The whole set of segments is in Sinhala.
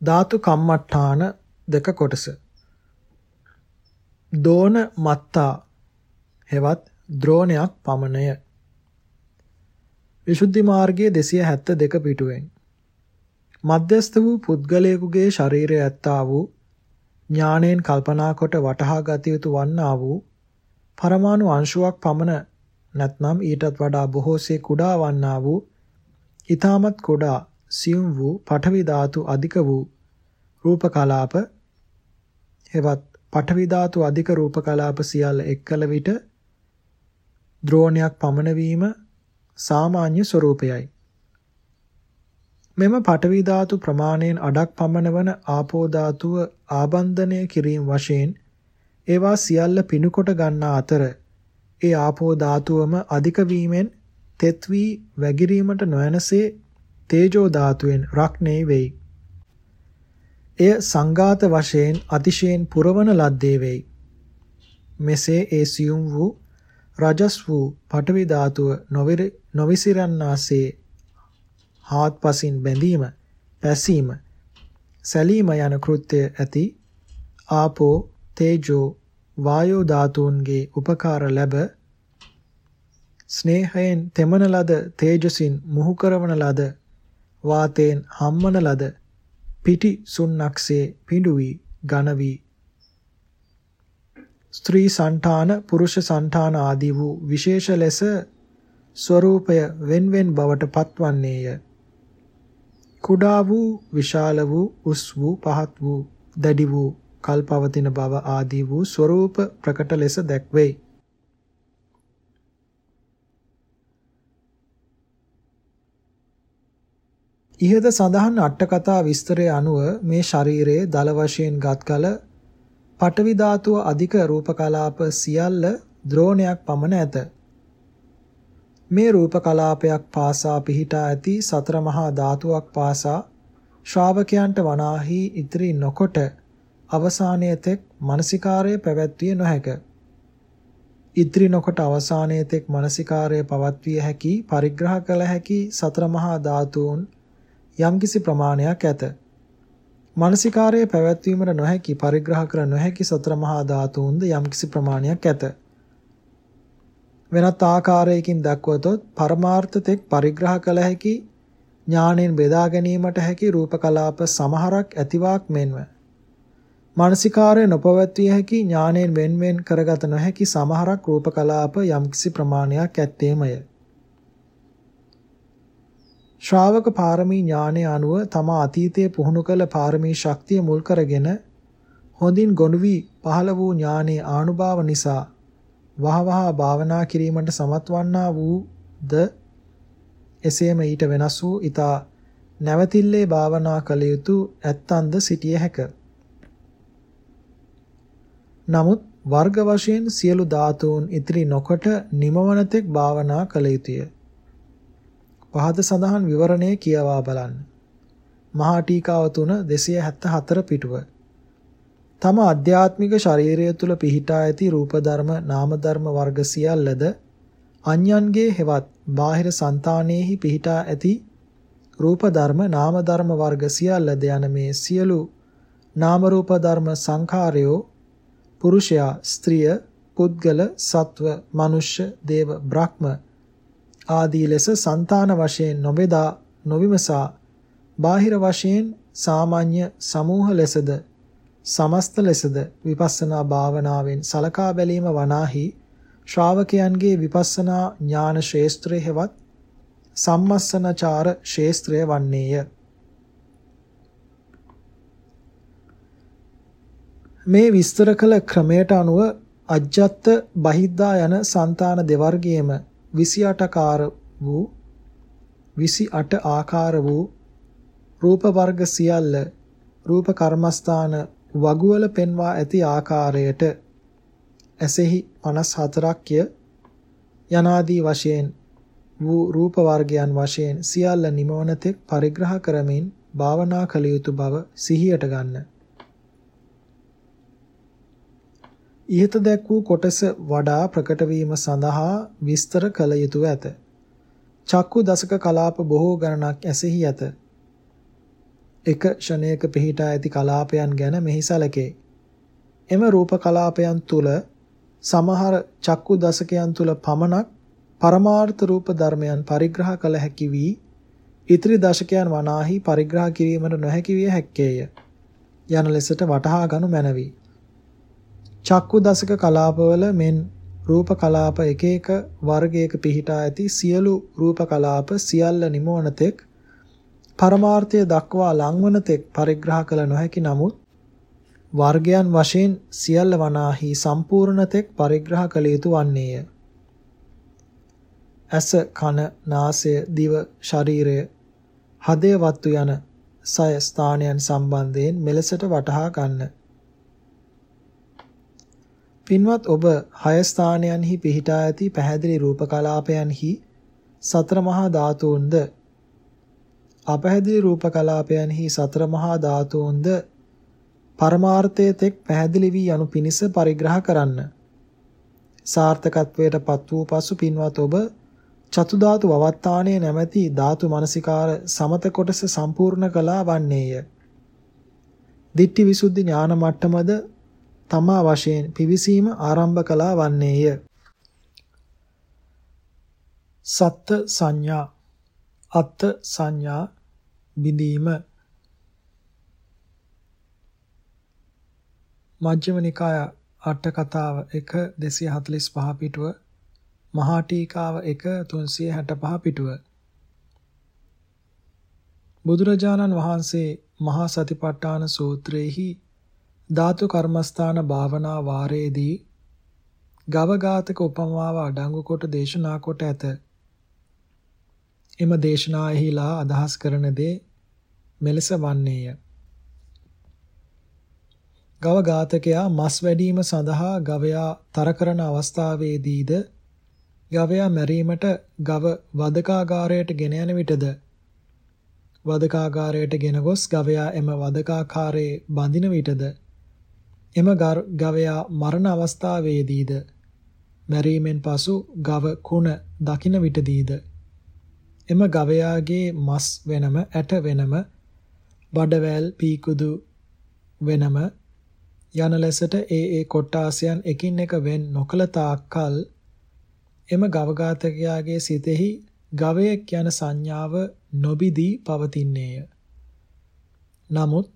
ධාතු කම්මට්ටාන දෙක කොටස. දෝන මත්තා හෙවත් ද්‍රෝණයක් පමණය. විසුද්ධි මාර්ගයේ 272 පිටුවෙන් මධ්‍යස්ථ වූ පුද්ගලයෙකුගේ ශරීරය ඇත්තා වූ ඥාණයෙන් කල්පනා කොට වටහා ගත යුතු වන්නා වූ පරමාණු අංශුවක් පමණ නැත්නම් ඊටත් වඩා බොහෝසේ කුඩා වන්නා වූ ඊටමත් කුඩා සියුම් වූ පඨවි ධාතු අධික වූ රූප කලාප හෙවත් පඨවි ධාතු අධික රූප කලාප සියල්ල එක්කල විට ද්‍රෝණයක් පමණ වීම සාමාන්‍ය ස්වરૂපයයි. මෙම පඨවි ධාතු ප්‍රමාණයෙන් අඩක් පමණ වන ආපෝ ධාතුව ආබන්ධනය කිරීම වශයෙන් ඒවා සියල්ල පිනුකොට ගන්නා අතර ඒ ආපෝ ධාතුවම අධික වීමෙන් තෙත් වී වැగిරීමට නොයනසේ තේජෝ ධාතුවෙන් රක්නේ වෙයි. එය සංඝාත වශයෙන් අතිශයින් පුරවන ලද්දේ වෙයි. මෙසේ ඒ සියුම් වූ රජස් වූ පඨවි ධාතුව නොවිසිරන්නාසේ හාත්පසින් බැඳීම, පැසීම, සැලීම යන කෘත්‍ය ඇති ආපෝ, තේජෝ, වායෝ ධාතුන්ගේ උපකාර ලැබ ස්නේහයෙන් තෙමන ලද තේජසින් මුහු කරවන ලද වාතයෙන් හම්මන ලද පිටි සුන්නක්සේ පිඬුවි ඝනවි. ස්ත්‍රී సంతාන පුරුෂ సంతාන ආදී වූ විශේෂ ලෙස ස්වરૂපය wenwen බවට පත්වන්නේය. කුඩා වූ විශාල වූ උස් වූ පහත් වූ දැඩි වූ කල්පවතින බව ආදී වූ ස්වરૂප ප්‍රකට ලෙස දැක්වේ. ඉහත සඳහන් අට කතා විස්තරය අනුව මේ ශරීරයේ දල වශයෙන් ගත් කල පටවි ධාතුව අධික රූප කලාප සියල්ල ද්‍රෝණයක් පමණ ඇත. මේ රූප කලාපයක් පාසා පිහිටා ඇති සතර මහා ධාතුවක් පාසා ශ්‍රාවකයන්ට වනාහි ඉතිරි නොකොට අවසානයේ තෙක් මානසිකාරය පැවැත්විය නොහැක. ඉතිරි නොකොට අවසානයේ තෙක් මානසිකාරය පවත්විය හැකි පරිග්‍රහ කළ හැකි සතර මහා ධාතුන් යම්කිසි ප්‍රමාණයක් ඇත. මානසිකාරයේ පැවැත්වීමට නොහැකි පරිග්‍රහ කර නොහැකි සතර මහා ධාතුන්ද යම්කිසි ප්‍රමාණයක් ඇත. වෙනත් ආකාරයකින් දක්වතොත් පරමාර්ථ තෙක් පරිග්‍රහ කළ හැකි ඥාණයෙන් බෙදා ගැනීමට හැකි රූප කලාප සමහරක් ඇතිවාක් මෙන්ව මානසිකාරය නොපවත්විය හැකි ඥාණයෙන් වෙන්වෙන් කරගත නොහැකි සමහරක් රූප කලාප යම්කිසි ප්‍රමාණයක් ඇත්තේමය. ශ්‍රාවක පාරමී ඥානය අනුව තම අතීතයේ පුහුණු කළ පාරමී ශක්තිය මුල් කරගෙන හොඳින් ගොනු වී පහළ වූ ඥානයේ ආනුභාව නිසා වහවහ භාවනා කිරීමට සමත් වන්නා වූද එසේම ඊට වෙනස් වූ ඊතා නැවතිල්ලේ භාවනා කළ යුතු ඇත්තන්ද සිටිය හැක. නමුත් වර්ග වශයෙන් සියලු ධාතුන් ඉතිරි නොකොට නිමවනතෙක් භාවනා කළ යුතුය. පහද සඳහන් විවරණය කියවා බලන්න. මහා ටීකාව 3 274 පිටුව. තම අධ්‍යාත්මික ශරීරය තුල පිහිටා ඇති රූප ධර්ම නාම ධර්ම වර්ග සියල්ලද අන්‍යන්ගේ හෙවත් බාහිර సంతානෙහි පිහිටා ඇති රූප ධර්ම නාම ධර්ම වර්ග සියල්ලද යන මේ සියලු නාම රූප ධර්ම සංඛාරයෝ පුරුෂයා ස්ත්‍රිය පුද්ගල සත්ව මනුෂ්‍ය දේව බ්‍රහ්ම ආදී ලෙස సంతාන වශයෙන් නොබෙදා නොවිමසා බාහිර වශයෙන් සාමාන්‍ය සමූහ ලෙසද සමස්ත ලෙසද විපස්සනා භාවනාවෙන් සලකා බැලීම වනාහි ශ්‍රාවකයන්ගේ විපස්සනා ඥාන ශේස්ත්‍රයේ හෙවත් සම්මස්සනචාර ශේස්ත්‍රය වන්නේය. මේ විස්තර කළ ක්‍රමයට අනුව අජ්ජත්ත බහිද්දා යන సంతාන දෙවර්ගයේම 28 ආකාර වූ 28 ආකාර වූ රූප වර්ග සියල්ල රූප කර්මස්ථාන වගුවල පෙන්වා ඇති ආකාරයට ඇසෙහි 54ක්ය යනාදී වශයෙන් වූ රූප වර්ගයන් වශයෙන් සියල්ල නිමවන තෙක් පරිග්‍රහ කරමින් භාවනා කළ යුතු බව සිහියට ගන්න. ඉහත දැක් වූ කොටස වඩා ප්‍රකට වීම සඳහා විස්තර කළ යුතුය ඇත. චක්කු දසක කලාප බොහෝ ගණනක් ඇසෙහි ඇත. එක ෂණයක පිහිටා ඇති කලාපයන් ගැන මෙහි සැලකේ. එම රූප කලාපයන් තුල සමහර චක්කු දශකයන් තුල පමණක් පරමාර්ථ රූප ධර්මයන් පරිග්‍රහ කළ හැකි වී ඉතිරි දශකයන් වනාහි පරිග්‍රහ කිරීමට නොහැකි විය හැක්කේය. යන ලෙසට වටහා ගනු මැනවි. චක්කු දශක කලාපවල මෙන් රූප කලාප එක එක වර්ගයක පිහිටා ඇති සියලු රූප කලාප සියල්ල නිමවන තෙක් පරමාර්ථය දක්වා ලංවන තෙක් පරිග්‍රහ කළ නොහැකි නමුත් වර්ගයන් වශයෙන් සියල්ල වනාහි සම්පූර්ණ තෙක් පරිග්‍රහ කළ යුතු වන්නේය. ඇස කන නාසය දිව ශරීරය හදය වත්තු යන සය ස්ථානයන් සම්බන්ධයෙන් මෙලෙසට වටහා ගන්න. පින්වත් ඔබ හය ස්ථානයන්හි පිහිටා ඇති පැහැදිලි රූප කලාපයන්හි සතර මහා ධාතුන්ද අපැහැදිලි රූප කලාපයන්හි සතර මහා ධාතුන්ද පරමාර්ථයේ තෙක් පැහැදිලි වී යනු පිණිස පරිග්‍රහ කරන්න. සාර්ථකත්වයට පත් වූ පසු පින්වත් ඔබ චතු ධාතු වවත්තාණය නැමැති ධාතු මනසිකාර සමත කොටස සම්පූර්ණ කළා වන්නේය. දිට්ඨි විසුද්ධි ඥාන මට්ටමද තමා වශයෙන් පිවිසීම ආරම්භ කළා වන්නේය. සත්ත සංඥා අත්ත සංඥා බිඳීම. මජ්ක්‍ධිම නිකාය අට කතාව 1 245 පිටුව. මහා ටීකාව 1 365 පිටුව. බුදුරජාණන් වහන්සේ මහා සතිපට්ඨාන සූත්‍රයේහි ධාතු කර්මස්ථාන භාවනා වාරයේදී ගවඝාතක උපමාව අඩංගු කොට දේශනා කොට ඇත. එම දේශනාෙහිලා අදහස් කරන දේ මෙලෙස වන්නේය. ගවඝාතකයා මස් වැඩිම සඳහා ගවයා තර කරන අවස්ථාවේදීද ගවයා මැරීමට ගව වදකාගාරයට ගෙන යන විටද වදකාගාරයට ගෙන ගොස් ගවයා එම වදකාකාරයේ බඳින විටද එම ගවයා මරණ අවස්ථාවේදීද මැරීමෙන් පසු ගව කුණ දකින විටදීද එම ගවයාගේ මස් වෙනම ඇට වෙනම බඩවැල් පීකුදු වෙනම යන ලෙසට ඒ ඒ කොට්ටාසයන් එකින් එක වෙන් නොකල තාක්කල් එම ගවඝාතකයාගේ සිතෙහි ගවයෙක් යන සංඥාව නොබිදී පවතින්නේය. නමුත්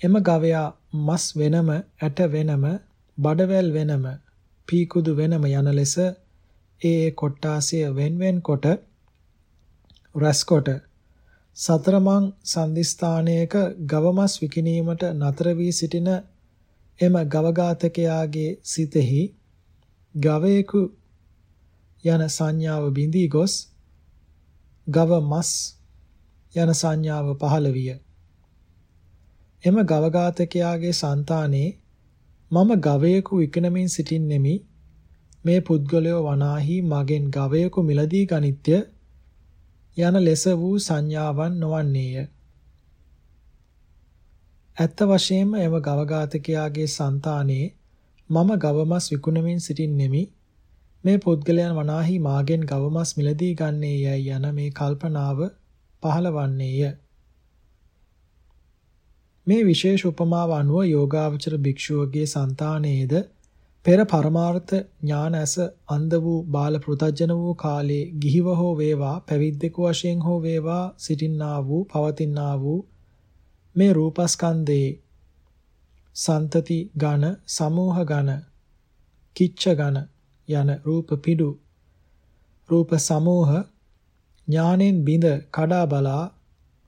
එම ගවයා මස් වෙනම ඇට වෙනම බඩවැල් වෙනම පීකුදු වෙනම යන ලෙස ඒ ඒ කොට්ටාසය වෙන්වෙන් කොට රැස්කොට සතරමං සන්දිස්ථානයක ගවමස් විකිනීමට නතර වී සිටින එම ගවඝාතකයාගේ සිතෙහි ගවයෙකු යන සංඥාව බිඳී ගොස් ගව මස් යන සංඥාව පහළ විය. එම ගවඝාතකයාගේ సంతානේ මම ගවයෙකු විකිනමින් සිටින්නෙමි. මේ පුද්ගලයෝ වනාහි මගෙන් ගවයෙකු මිලදී ගනිත්‍ය යන ලෙස වූ සංඥාවන් නොවන්නේය. ඇත්ත වශයෙන්ම එම ගවඝාතකයාගේ సంతානේ මම ගවමස් විකුණමින් සිටින්නෙමි. මේ පුද්ගලයන් වනාහි මාගෙන් ගවමස් මිලදී ගන්නේ යයි යන මේ කල්පනාව පහළවන්නේය මේ විශේෂ උපමාව අනුව යෝගාවචර භික්ෂුවගේ సంతානයේද පෙර පරමාර්ථ ඥාන ඇස අන්ධ වූ බාල පෘතජන වූ කාලේ ගිහිව හෝ වේවා පැවිද්දෙකු වශයෙන් හෝ වේවා සිටින්නා වූ පවතිනා වූ මේ රූපස්කන්ධේ සන්තති ඝන සමූහ ඝන කිච්ච ඝන යන රූප පිඩු රූප සමූහ ඥානෙන් බිඳ කඩා බලා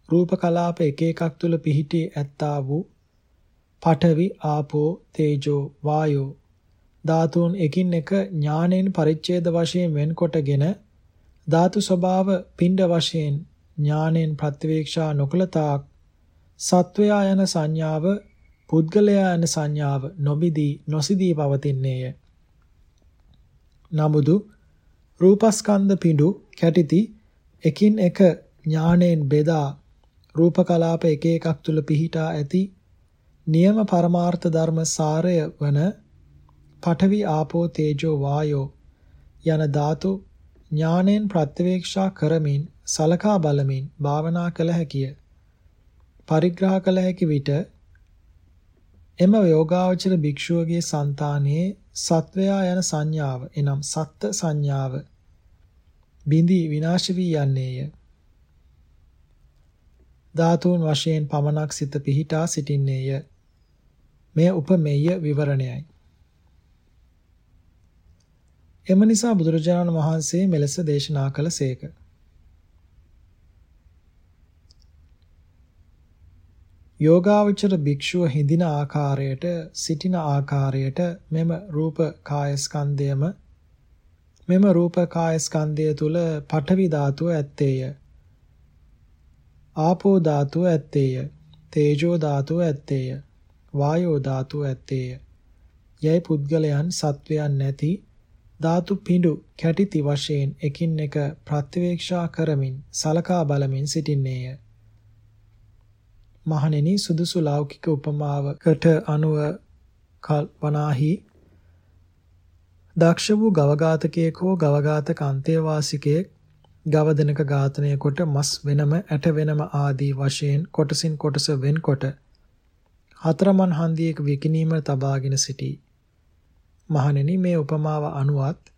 රූප කලාප එක එකක් තුල පිහිටි ඇත්තා වූ පඨවි ආපෝ තේජෝ වායෝ ධාතුන් එකින් එක ඥානෙන් පරිච්ඡේද වශයෙන් වෙන්කොටගෙන ධාතු ස්වභාව පින්ඩ වශයෙන් ඥානෙන් ප්‍රතිවේක්ෂා නොකලතාක් සත්වයා යන සංඥාව පුද්ගලයා යන සංඥාව නොබිදී නොසිදී පවතින්නේය. නමුදු රූපස්කන්ධ පිඬු කැටිති එකින් එක ඥාණයෙන් බෙදා රූප කලාප එක එකක් තුල පිහිටා ඇති නියම පරමාර්ථ ධර්ම සාරය වන පඨවි ආපෝ තේජෝ වායෝ යන ධාතු ඥාණයෙන් ප්‍රත්‍යවේක්ෂා කරමින් සලකා බලමින් භාවනා කළ හැකිය. පරිග්‍රහ කළ හැකි විට එම යෝගාවචර භික්ෂුවගේ సంతානයේ සත්වයා යන සංඥාව එනම් සත්ත්‍ය සංඥාව බිඳී විනාශ වී යන්නේය. ධාතුන් වශයෙන් පමණක් සිත පිහිටා සිටින්නේය. මෙය උපමෙය විවරණයයි. එම නිසා බුදුරජාණන් වහන්සේ මෙලෙස දේශනා කළසේක. යෝගාවචර භික්ෂුව හිඳින ආකාරයට සිටින ආකාරයට මෙම රූප කාය ස්කන්ධයම මෙම රූප කාය ස්කන්ධය තුල පඨවි ධාතුව ඇත්තේය ආපෝ ධාතුව ඇත්තේය. තේජෝ ධාතුව ඇත්තේය. වායෝ ධාතුව ඇත්තේය. යයි පුද්ගලයන් සත්වයන් නැති ධාතු පිඬු කැටිති වශයෙන් එකින් එක ප්‍රත්‍යවේක්ෂා කරමින් සලකා බලමින් සිටින්නේය. මහණෙනි සුදුසු ලෞකික උපමාවකට අනුව කල්පනාහි දක්ෂ වූ ගවඝාතකයෙක් හෝ ගවඝාතක අන්තේවාසිකයෙක් ගව දෙනක ඝාතනය කොට මස් වෙනම ඇට වෙනම ආදී වශයෙන් කොටසින් කොටස වෙන්කොට හතරමන් හන්දියක විකිනීම තබාගෙන සිටී. මහණෙනි මේ උපමාව අනුවත්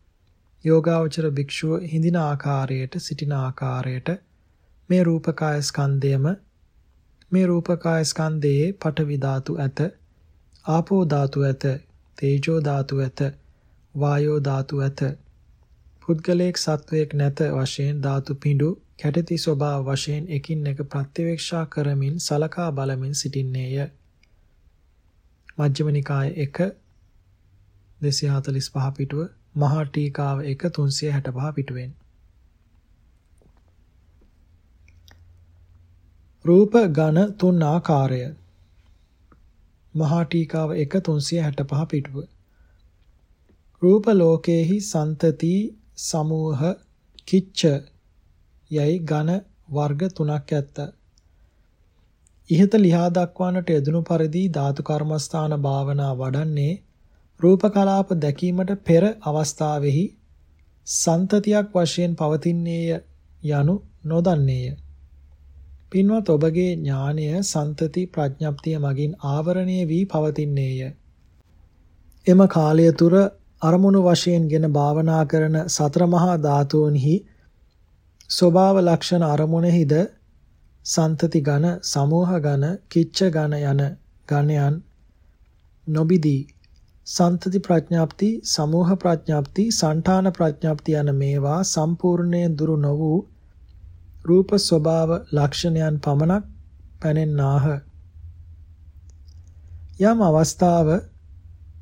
යෝගාවචර භික්ෂුව හිඳින ආකාරයට සිටින ආකාරයට මේ රූපකාය ස්කන්ධයම මේ රූපකාය ස්කන්ධයේ පඨවි ධාතු ඇත ආපෝ ධාතු ඇත තේජෝ ධාතු ඇත වායෝ ධාතු ඇත පුද්ගලයෙක් සත්වයක් නැත වශයෙන් ධාතු පිඬු කැටති ස්වභාව වශයෙන් එකින් එක ප්‍රත්‍යවේක්ෂා කරමින් සලකා බලමින් සිටින්නේය. මජ්ක්‍ධිම නිකාය 1 245 පිටුව මහා ටීකාව 1 365 පිටුවෙන්. රූප ඝන තුන් ආකාරය. මහා ටීකාව 1 365 පිටුව. රූප ලෝකේහි සන්තති සමූහ කිච්ච යයි ඝන වර්ග තුනක් ඇත්ත. ඉහත ලිහා දක්වන්නට යෙදුණු පරිදි ධාතු කර්මස්ථාන භාවනා වඩන්නේ රූප කලාප දැකීමට පෙර අවස්ථාවෙහි සන්තතියක් වශයෙන් පවතින්නේය යනු නොදන්නේය. පින්වත් ඔබගේ ඥානය සන්තති ප්‍රඥප්තිය මගින් ආවරණය වී පවතින්නේය. එම කාලය තුර අරමුණු වශයෙන්ගෙන භාවනා කරන සතර මහා ධාතුන්හි ස්වභාව ලක්ෂණ අරමුණෙහිද සන්තති ඝන සමෝහ ඝන කිච්ච ඝන යන ඝණයන් නොබිදී සන්තති ප්‍රඥාප්ති සමෝහ ප්‍රඥාප්ති සංඨාන ප්‍රඥාප්ති යන මේවා සම්පූර්ණයෙන් දුරු නො වූ රූප ස්වභාව ලක්ෂණයන් පමණක් පැනෙන්නාහ. යම් අවස්ථාව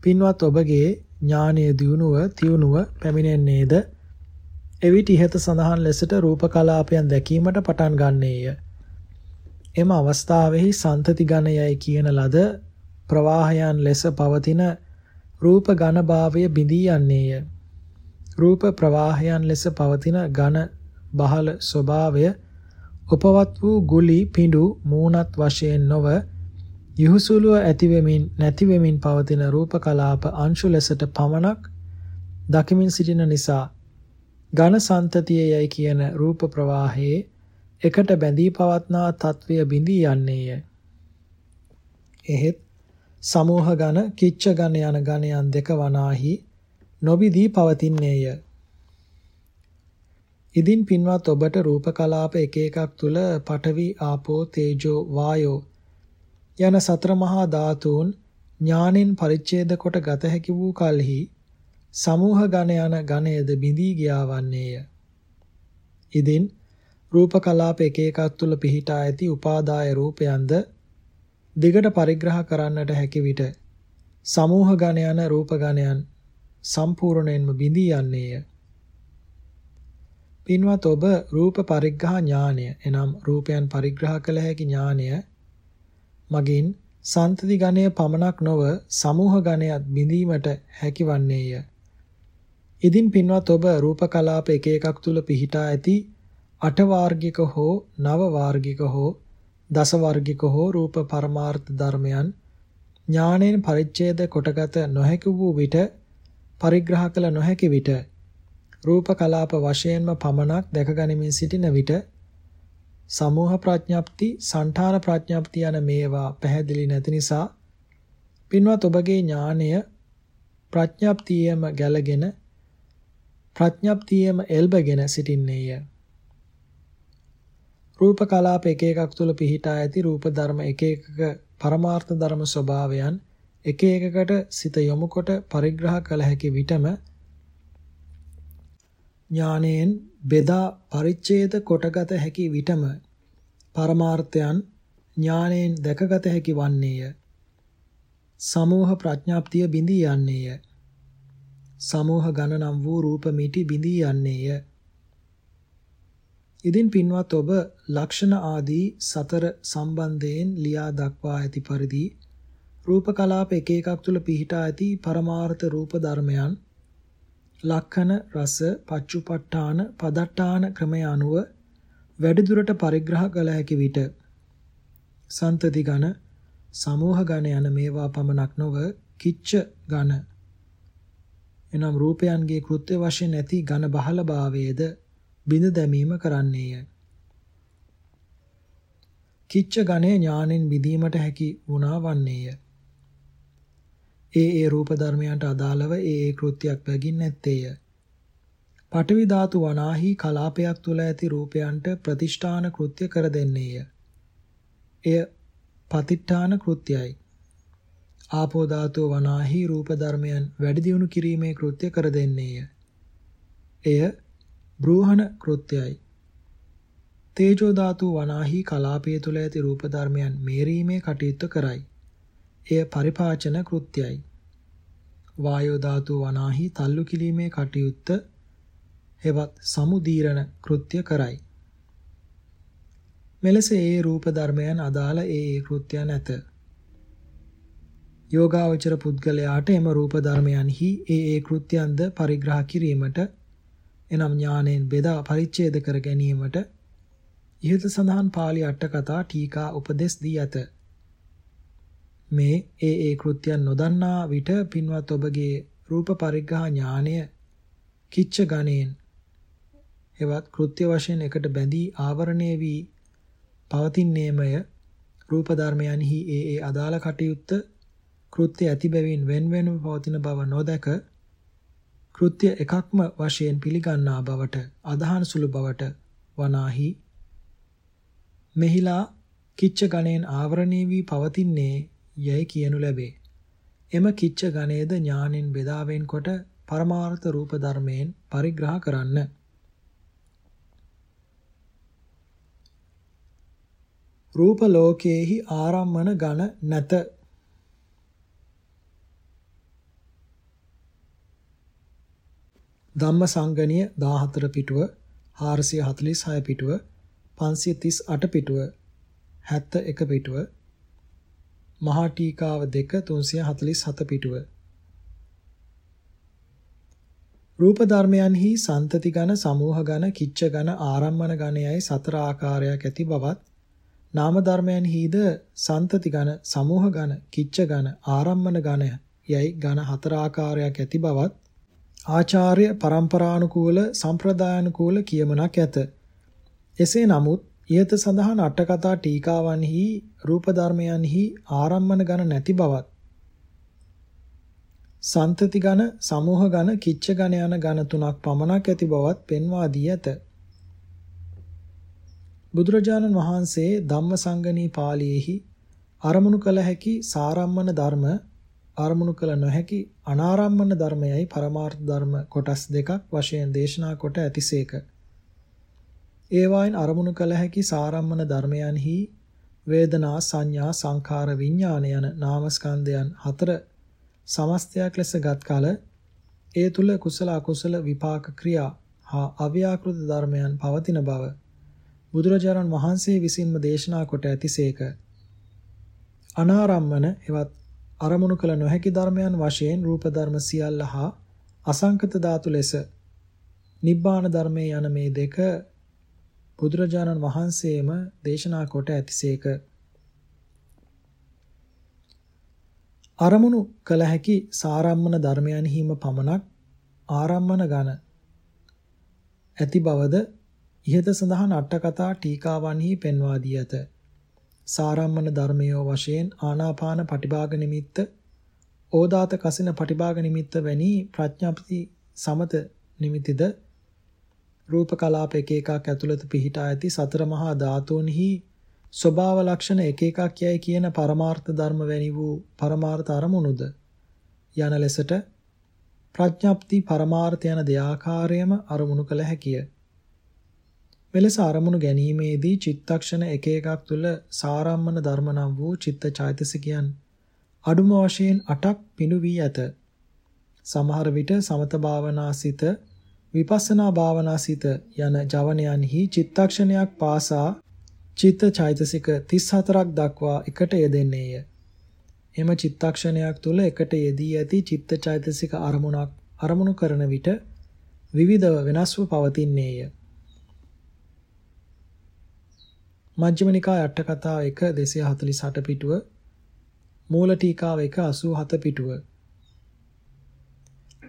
පින්වත් ඔබගේ ඥානීය දියුණුව තියුණුව පැමිණෙන්නේද එවිට ඉහත සඳහන් ලෙසට රූප කලාපයන් දැකීමට පටන් ගන්නේය. එම අවස්ථාවෙහි සන්තති ඝනයයි කියන ලද ප්‍රවාහයන් ලෙස පවතින රූප ඝන භාවය බිඳී යන්නේය. රූප ප්‍රවාහයන් ලෙස පවතින ඝන බහල ස්වභාවය උපවත් වූ ගුලි පිඬු මූණත් වශයෙන් නොව යහුසුලුව ඇති වෙමින් නැති වෙමින් පවතින රූප කලාප අංශු ලෙසට පමණක් දකිමින් සිටින නිසා ඝන සන්තතියයි කියන රූප ප්‍රවාහයේ එකට බැඳී පවත්නා తත්වය බිඳී යන්නේය. එහෙත් සමූහ ඝන කිච්ච ඝන යන ඝනයන් දෙක වනාහි නොබිදී පවතින්නේය. ඉදින් පින්වත් ඔබට රූප කලාප එක එකක් තුල පඨවි ආපෝ තේජෝ වායෝ යන සතර මහා ධාතුන් ඥානෙන් පරිච්ඡේද කොට ගත හැකි වූ කලෙහි සමූහ ඝන යන ඝනයද බිඳී ගියා වන්නේය. ඉදින් රූප කලාප එක එකක් තුල පිහිටා ඇති උපාදාය රූපයන්ද දිගට පරිග්‍රහ කරන්නට හැකි විට සමූහ ඝන යන රූප ඝනයන් සම්පූර්ණයෙන්ම බිඳී යන්නේය. පින්වත් ඔබ රූප පරිග්‍රහ ඥානය එනම් රූපයන් පරිග්‍රහ කළ හැකි ඥානය මගින් සන්තති ගණය පමණක් නොව සමූහ ගණයත් බිඳීමට හැකිවන්නේය. ඉදින් පින්වත් ඔබ රූප කලාප එක එකක් තුල පිහිටා ඇති අට වාර්ගික හෝ නව වාර්ගික හෝ දස වර්ගික හෝ රූප පරමාර්ථ ධර්මයන් ඥාණයෙන් පරිච්ඡේද කොටගත නොහැකි වූ විට පරිග්‍රහ කළ නොහැකි විට රූප කලාප වශයෙන්ම පමණක් දැකගනිමින් සිටින විට සමෝහ ප්‍රඥප්ති, సంఠාන ප්‍රඥප්ති යන මේවා පැහැදිලි නැති නිසා පින්වත් ඔබගේ ඥානය ප්‍රඥප්තියම ගැලගෙන ප්‍රඥප්තියම එල්බගෙන සිටින්නේය. රූප කලාප එක එකක් තුල පිහිටා ඇති රූප ධර්ම එක එකක පරමාර්ථ ධර්ම ස්වභාවයන් එක එකකට සිත යොමු කොට පරිග්‍රහ කළ හැකි විටම ඥානයෙන් බෙදා පරිච්ඡේද කොටගත හැකි විටම පරමාර්ථයන් ඥානයෙන් දැකගත හැකි වන්නේය. සමෝහ ප්‍රඥාප්තිය බිඳී යන්නේය. සමෝහ ඝන නම් වූ රූප මිටි බිඳී යන්නේය. ඉදින් පින්වත් ඔබ ලක්ෂණ ආදී සතර සම්බන්ධයෙන් ලියා දක්වා ඇති පරිදි රූප කලාප එක එකක් තුල පිහිටා ඇති පරමාර්ථ රූප ධර්මයන් ලක්ෂණ රස පච්චුපට්ඨාන පදට්ඨාන ක්‍රමය අනුව වැඩිදුරට පරිග්‍රහ කළ හැකි විට සන්තති ඝන සමූහ ඝන යන මේවා පමණක් නොව කිච්ච ඝන එනම් රූපයන්ගේ කෘත්‍ය වශයෙන් ඇති ඝන බහල භාවයේද බිඳ දැමීම කරන්නේය. කිච්ච ගණය ඥානෙන් විදීමට හැකි වුණා වන්නේය. ඒ ඒ රූප ධර්මයන්ට අදාළව ඒ ඒ කෘත්‍යයක් බැගින් නැත්තේය. පඨවි ධාතු වනාහි කලාපයක් තුල ඇති රූපයන්ට ප්‍රතිෂ්ඨාන කෘත්‍ය කර දෙන්නේය. එය පතිට්ඨාන කෘත්‍යයි. ආපෝ ධාතු වනාහි රූප ධර්මයන් වැඩි දියුණු කිරීමේ කෘත්‍ය කර දෙන්නේය. එය බ්‍රෝහණ කෘත්‍යයි. තේජෝ ධාතු වනාහි කලාපය තුල ඇති රූප ධර්මයන් මේරීමේ කටයුත්ත කරයි. එය පරිපාචන කෘත්‍යයි. වායෝ ධාතු වනාහි තල්ලු කිරීමේ කටයුත්ත හෙවත් සමුදීරණ කෘත්‍ය කරයි. මෙලෙස ඒ රූප ධර්මයන් අදාළ ඒ ඒ කෘත්‍යයන් ඇත. යෝගාවචර පුද්ගලයාට එම රූප ධර්මයන්හි ඒ ඒ කෘත්‍යයන්ද පරිග්‍රහ කිරීමට එනම් ඥාණයෙන් බෙදා පරිච්ඡේද කර ගැනීමට ඉහත සඳහන් pāli අට කතා ටීකා උපදෙස් දී ඇත. මේ ඒ ඒ කෘත්‍යයන් නොදන්නා විට පින්වත් ඔබගේ රූප පරිග්‍රහ ඥානය කිච්ච ගණයෙන් එවත් කෘත්‍ය වශයෙන් එකට බැඳී ආවරණය වී පවතින්නේමය. රූප ධර්මයන්හි ඒ ඒ අදාළ කටයුත්ත කෘත්‍ය ඇති බැවින් වෙන වෙනම පවතින බව නොදක කෘත්‍ය එකක්ම වශයෙන් පිළිගන්නා බවට අදහන සුළු බවට වනාහි මෙහිලා කිච්ච ගණයෙන් ආවරණය වී පවතින්නේ යැයි කියනු ලැබේ. එම කිච්ච ගණයේද ඥානෙන් බෙදාවෙන් කොට පරමාර්ථ රූප ධර්මයෙන් පරිග්‍රහ කරන්න. රූප ලෝකයේහි ආරම්මන ඝන නැත ධම්මසංගණිය 14 පිටුව 446 පිටුව 538 පිටුව 71 පිටුව මහා ටීකාව 2 347 පිටුව රූප ධර්මයන්හි සන්තති ඝන සමූහ ඝන කිච්ච ඝන ආරම්මන ඝනයයි සතර ආකාරයක් ඇති බවත් නාම ධර්මයන්හිද සන්තති ඝන සමූහ ඝන කිච්ච ඝන ආරම්මන ඝන යයි ඝන හතර ආකාරයක් ඇති බවත් ආචාර්ය પરම්පරානුකූල සම්ප්‍රදායානුකූල කියමනක් ඇත. එසේ නමුත් ইহත සඳහන් අට කතා ටීකාවන්හි රූප ධර්මයන්හි ආරම්මන ගණ නැති බවත් සන්තති ගණ සමූහ ගණ කිච්ච ගණ යන ගණ තුනක් පමණක් ඇති බවත් පෙන්වා දී ඇත. බුදුරජාණන් වහන්සේ ධම්මසංගණී පාළියේහි අරමුණු කළ හැකි සාරම්මන ධර්ම ආරමුණු කළ නොහැකි අනාරම්මන ධර්මයයි පරමාර්ථ ධර්ම කොටස් දෙකක් වශයෙන් දේශනා කොට ඇතිසේක. ඒවායින් අරමුණු කළ හැකි සාරම්මන ධර්මයන්හි වේදනා සංඥා සංඛාර විඥාන යන නාමස්කන්ධයන් හතර සමස්තයක් ලෙස ගත් කල ඒ තුල කුසල අකුසල විපාක ක්‍රියා හා අව්‍යාකෘත ධර්මයන් පවතින බව බුදුරජාණන් වහන්සේ විසින්ම දේශනා කොට ඇතිසේක. අනාරම්මන එවත් අරමුණු කළ නොහැකි ධර්මයන් වශයෙන් රූප ධර්ම සියල්ල හා අසංකත ධාතු ලෙස නිබ්බාන ධර්මයේ යන මේ දෙක බුදුරජාණන් වහන්සේම දේශනා කොට ඇතිසේක. අරමුණු කළ හැකි සාරම්මන ධර්මයන්හිම පමණක් ආරම්මන ගණ ඇති බවද ඉහත සඳහන් අට කතා ටීකාවන්හි පෙන්වා දී ඇත. සාරම්මන ධර්මයෝ වශයෙන් ආනාපාන පටිභාග නිමිත්ත, ඕදාත කසින පටිභාග නිමිත්ත වැනි ප්‍රඥාපති සමත නිමිතිද රූප කලාප එක එකක් ඇතුළත පිහිටා ඇති සතර මහා ධාතුන්හි ස්වභාව ලක්ෂණ එක එකක් යයි කියන පරමාර්ථ ධර්ම වැනි වූ පරමාර්ථ අරමුණුද යන ලෙසට ප්‍රඥප්ති පරමාර්ථ යන දෙආකාරයම අරමුණු කළ හැකිය. මෙලෙස අරමුණු ගැනීමේදී චිත්තක්ෂණ එක එකක් තුල සාරම්මන ධර්ම නම් වූ චිත්ත චෛතසිකයන් අඩුම වශයෙන් 8ක් පිණු වී ඇත. සමහර විට සමත භාවනාසිත විපස්සනා භාවනාසිත යන ජවනයන්හි චිත්තක්ෂණයක් පාසා චිත්ත චෛතසික 34ක් දක්වා එකට යෙදෙන්නේය. එම චිත්තක්ෂණයක් තුල එකට යෙදී ඇති චිත්ත චෛතසික අරමුණක් අරමුණු කරන විට විවිධව වෙනස්ව පවතින්නේය. මජ්ක්‍ධිම නිකාය අට කතා 1 248 පිටුව මූල ටීකාව 1 87 පිටුව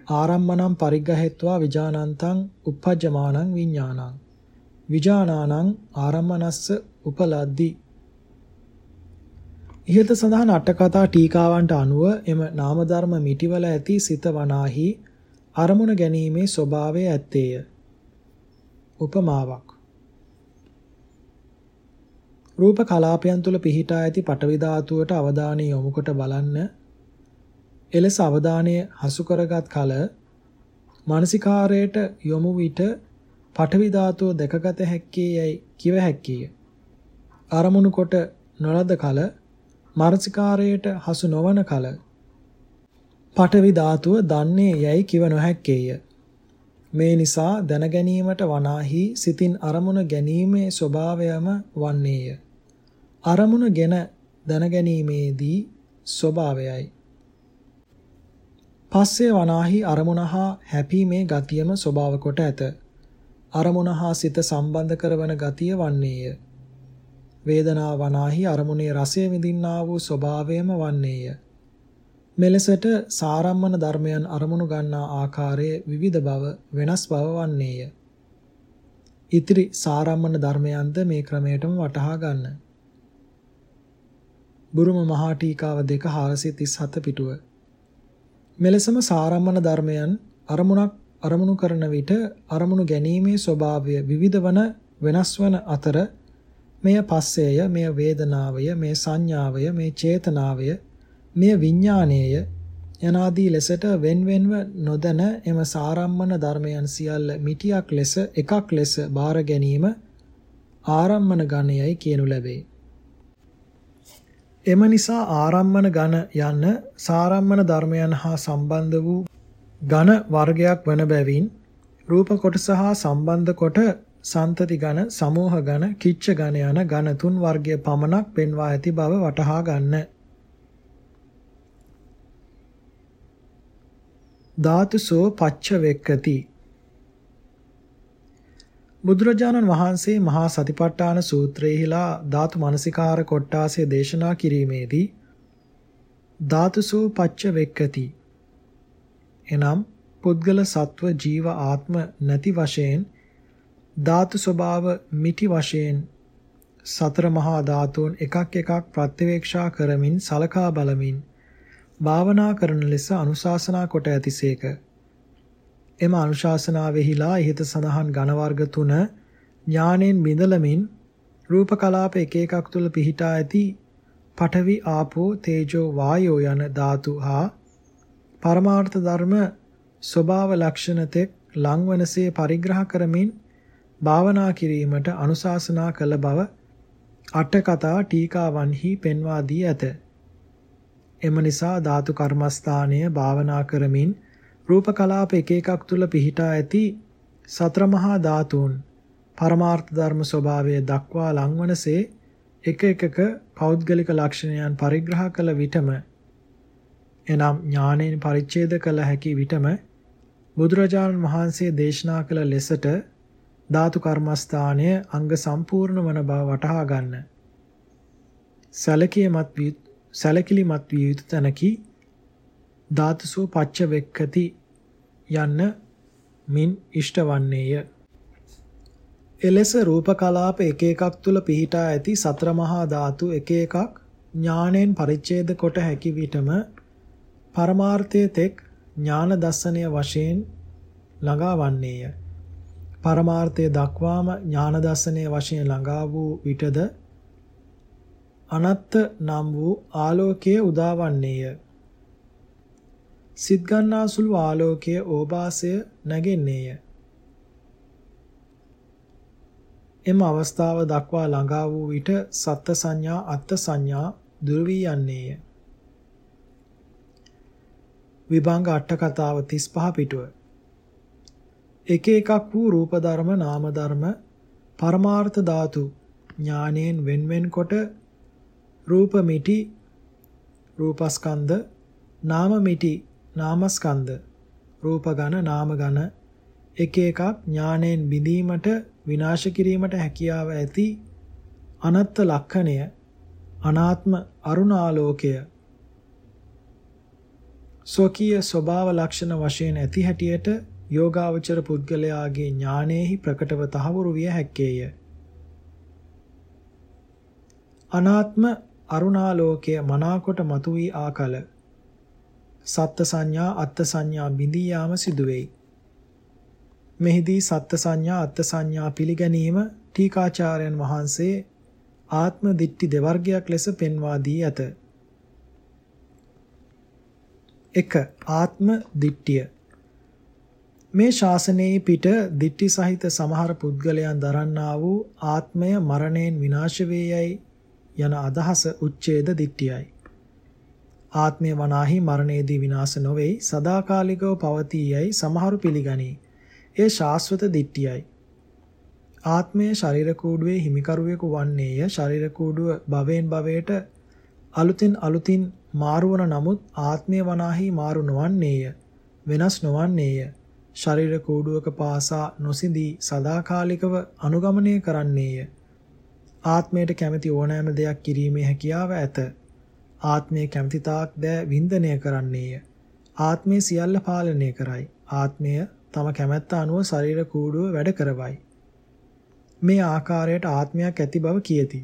ආරම්මනම් පරිග්‍රහෙත්වා විජානන්තං uppajjamanan විඥානං විජානානං ආරම්මනස්ස උපලද්දි ඉහත සඳහන් අට කතා ටීකාවන්ට අනුව එම නාම ධර්ම මිටිවල ඇති සිත වනාහි අරමුණ ගැනීමේ ස්වභාවය ඇත්තේය. උපමාවක් රූප කලාපයන් තුල පිහිටා ඇති පටවි ධාතුවට අවධානය යොමු කොට බලන්න. එලෙස අවධානය හසු කරගත් කල මානසිකාරයට යොමු විට පටවි ධාතුව දැකගත හැක්කේ යයි කිව හැක්කේය. අරමුණු කොට නොලද කල මානසිකාරයට හසු නොවන කල පටවි ධාතුව දන්නේ යයි කිව නොහැක්කේය. මේ නිසා දැනගැනීමට වනාහි සිතින් අරමුණ ගැනීමේ ස්වභාවයම වන්නේය. අරමුණ ගැන දැනගැනීමේදී ස්වභාවයයි. පස්සේ වනාහි අරමුණ හා හැපීමේ ගතියම ස්වභාව කොට ඇත. අරමුණ හා සිත සම්බන්ධ කරවන ගතිය වන්නේය. වේදනා වනාහි අරමුණේ රසය විඳින්නා වූ ස්වභාවයම වන්නේය. මෙලෙසට සාරම්මන ධර්මයන් අරමුණු ගන්නා ආකාරයේ විවිධ බව වෙනස් බව වන්නේය. ඉතිරි සාරම්මන ධර්මයන්ද මේ ක්‍රමයටම වටහා ගන්න. බුරුම මහා ටීකාව 2 437 පිටුව. මෙලෙසම සාරම්මන ධර්මයන් අරමුණක් අරමුණු කරන විට අරමුණු ගැනීමේ ස්වභාවය විවිධ වන වෙනස් වන අතර මෙය පස්සේය මෙය වේදනාවය මේ සංඥාවය මේ චේතනාවය මෙය විඥානයය යනාදී ලෙසට වෙන්වෙන්ව නොදැන එම සාරම්මන ධර්මයන් සියල්ල මිටියක් ලෙස එකක් ලෙස බාර ගැනීම ආරම්මන ගණයයි කියනු ලැබේ. එම නිසා ආරම්මන ඝන යන්න සාරම්මන ධර්මයන් හා සම්බන්ධ වූ ඝන වර්ගයක් වන බැවින් රූප කොටස හා සම්බන්ධ කොට සන්තති ඝන, සමූහ ඝන, කිච්ච ඝන යන ඝන තුන් වර්ගය පමණක් පෙන්වා ඇති බව වටහා ගන්න. ධාතුසෝ පච්ච වෙක්කති බුදුරජාණන් වහන්සේ මහා සතිපට්ඨාන සූත්‍රයේහිලා ධාතු මනසිකාර කොට්ටාසේ දේශනා කිරීමේදී ධාතුසෝ පච්ච වෙක්කති. එනම් පුද්ගල සත්ව ජීව ආත්ම නැති වශයෙන් ධාතු ස්වභාව මිටි වශයෙන් සතර මහා ධාතුන් එකක් එකක් ප්‍රත්‍යවේක්ෂා කරමින් සලකා බලමින් භාවනා කරන ලෙස අනුශාසනා කොට ඇතිසේක එම අනුශාසනාවෙහිලා ඉහත සඳහන් ඝන වර්ග තුන ඥානෙන් බිඳලමින් රූප කලාප එක එකක් තුල පිහිටා ඇති පඨවි ආපෝ තේජෝ වායෝ යන ධාතු හා පරමාර්ථ ධර්ම ස්වභාව ලක්ෂණ තෙක් ලංවනසේ පරිග්‍රහ කරමින් භාවනා කිරීමට අනුශාසනා කළ බව අට කතා ටීකාවන්හි පෙන්වා දී ඇත. එම නිසා ධාතු කර්මස්ථානය භාවනා කරමින් රූප කලාප එක එකක් තුල පිහිටා ඇති සතර මහා ධාතුන් පරමාර්ථ ධර්ම ස්වභාවය දක්වා ලංවනසේ එක එකක පෞද්ගලික ලක්ෂණයන් පරිග්‍රහ කළ විටම එනම් ඥාණයෙන් පරිච්ඡේද කළ හැකි විටම බුදුරජාණන් වහන්සේ දේශනා කළ ලෙසට ධාතු කර්මස්ථානය අංග සම්පූර්ණ වන බව වටහා ගන්න. සැලකියමත් සැලකිලිමත් විය යුතු තැනකි ධාතුසෝ පච්ච වෙක්කති යන්න මින් ඉෂ්ට වන්නේය. එලෙස රූප කලාප එක එකක් තුල පිහිටා ඇති සතර මහා ධාතු එක එකක් ඥාණයෙන් පරිච්ඡේද කොට හැකි විටම පරමාර්ථයේ තෙක් ඥාන දස්සනය වශයෙන් ළඟා වන්නේය. පරමාර්ථය දක්වාම ඥාන දස්සනය වශයෙන් ළඟා වූ විටද අනත්ත නම් වූ ආලෝකයේ උදාවන්නේය. සිත් ගන්නාසුළු ආලෝකයේ ඕභාසය නැගෙන්නේය. එම අවස්ථාව දක්වා ළඟා වූ විට සත්ත්‍ය සංඥා අත්ත් සංඥා දුර වී යන්නේය. විභංග අට කතාව 35 පිටුව. එක එකක් වූ රූප ධර්ම නාම ධර්ම පරමාර්ථ ධාතු ඥානයෙන් වෙන්වෙන් කොට රූප මිටි රූපස්කන්ධ නාම මිටි නාමස්කන්ධ රූප ඝන නාම ඝන එක එකක් ඥාණයෙන් බිඳීමට විනාශ කිරීමට හැකියාව ඇති අනත්ත් ලක්ෂණය අනාත්ම අරුණාලෝකය ස්වකීය ස්වභාව ලක්ෂණ වශයෙන් ඇති හැටියට යෝගාවචර පුද්ගලයාගේ ඥානෙහි ප්‍රකටව තහවුරු විය හැක්කේය. අනාත්ම අරුණාලෝකය මනාකොට මතුවී ආකල සත්ත්‍ය සංඥා අත්ත් සංඥා බිඳී යාම සිදුවේයි. මෙහිදී සත්ත්‍ය සංඥා අත්ත් සංඥා පිළිගැනීම ටීකාචාර්යන් වහන්සේ ආත්ම දිට්ටි දෙවර්ගයක් ලෙස පෙන්වා දී ඇත. 1. ආත්ම දිට්ඨිය මේ ශාසනයේ පිට දිට්ටි සහිත සමහර පුද්ගලයන් දරන්නා වූ ආත්මය මරණයෙන් විනාශ වේයයි යන අදහස උච්ඡේද දිට්ඨියයි. ආත්මය වනාහි මරණයේදී විනාශ නොවේයි සදාකාලිකව පවතී යයි සමහරු පිළිගනී. ඒ ශාස්වත දිට්ඨියයි. ආත්මය ශරීර කූඩුවේ හිමිකරුවෙකු වන්නේය. ශරීර කූඩුව භවෙන් භවයට අලුතින් අලුතින් මාරුවන නමුත් ආත්මය වනාහි මාරු නොවන්නේය. වෙනස් නොවන්නේය. ශරීර කූඩුවක පාසා නොසිඳී සදාකාලිකව අනුගමනය කරන්නේය. ආත්මයට කැමති ඕනෑම දෙයක් කිරීමේ හැකියාව ඇත. ආත්මය කැමති තාක් දෑ වින්දනය කරන්නේය. ආත්මය සියල්ල පාලනය කරයි. ආත්මය තම කැමැත්ත අනුව ශරීර කූඩුව වැඩ කරවයි. මේ ආකාරයට ආත්මයක් ඇති බව කියති.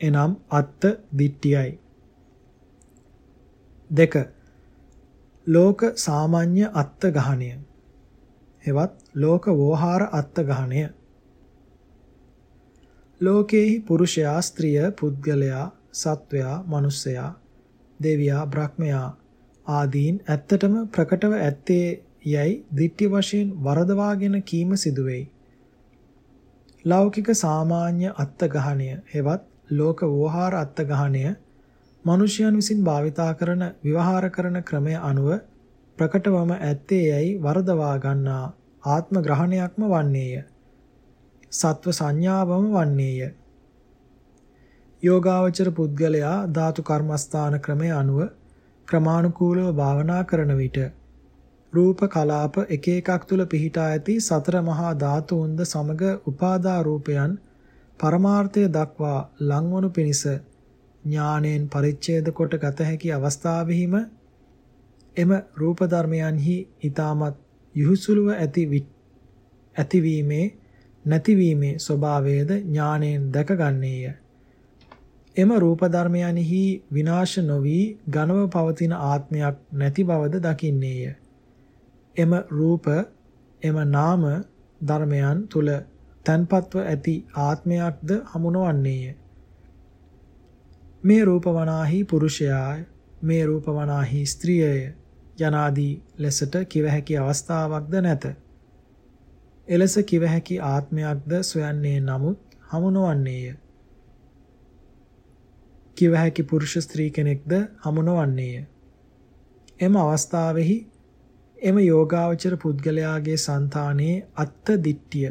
එනම් අත්ත දිට්ඨියයි. දෙක ලෝක සාමාන්‍ය අත්ත ගහණය. එවත් ලෝක වෝහාර අත්ත ගහණය. ලෝකේහි පුරුෂයා ස්ත්‍රිය පුද්ගලයා සත්වයා මනුස්සයා දෙවියා බ්‍රහ්මයා ආදීන් ඇත්තටම ප්‍රකටව ඇත්තේ යයි දිට්ඨි වශයෙන් වරදවාගෙන කීම සිදුවේයි. ලෞකික සාමාන්‍ය අත්ත ගහණය හෙවත් ලෝක වෝහාර අත්ත ගහණය මිනිසයන් විසින් භාවිතා කරන විවහාර කරන ක්‍රමය අනුව ප්‍රකටවම ඇත්තේ යයි වරදවා ගන්නා ආත්ම ග්‍රහණයක්ම වන්නේය. සත්ව සංඥාවම වන්නේය. යෝගාවචර පුද්ගලයා ධාතු කර්මස්ථාන ක්‍රමය අනුව ක්‍රමානුකූලව භාවනා කරන විට රූප කලාප එක එකක් තුල පිහිටා ඇති සතර මහා ධාතුන්ද සමග උපාදා රූපයන් පරමාර්ථය දක්වා ලංවනු පිණිස ඥාණයෙන් පරිච්ඡේද කොට ගත හැකි අවස්ථාවෙහිම එම රූප ධර්මයන්හි ඊටමත් යහුසුලුව ඇති ඇතිවීමේ නැතිවීමේ ස්වභාවයද ඥාණයෙන් දැකගන්නේය. එම රූප ධර්මයන්හි විනාශ නොවි ඝනව පවතින ආත්මයක් නැති බවද දකින්නේය. එම රූප එම නාම ධර්මයන් තුල තන්පත්ව ඇති ආත්මයක්ද හමුනවන්නේය. මේ රූප වනාහි පුරුෂයාය මේ රූප වනාහි ස්ත්‍රියය යනාදී ලෙසට කිව හැකි අවස්ථාවක්ද නැත. එලෙස කිව හැකි ආත්මයක්ද සොයන්නේ නමුත් හමු නොවන්නේය. කිව හැකි පුරුෂ ස්ත්‍රී කෙනෙක්ද හමු නොවන්නේය. එම අවස්ථාවෙහි එම යෝගාවචර පුද්ගලයාගේ సంతානයේ අත්ත දිට්ඨිය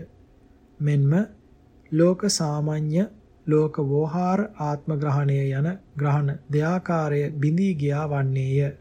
මෙන්ම ලෝක සාමාන්‍ය ලෝක වෝහාර ආත්ම ග්‍රහණය යන ග්‍රහණ දෙආකාරය බිඳී ගියා වන්නේය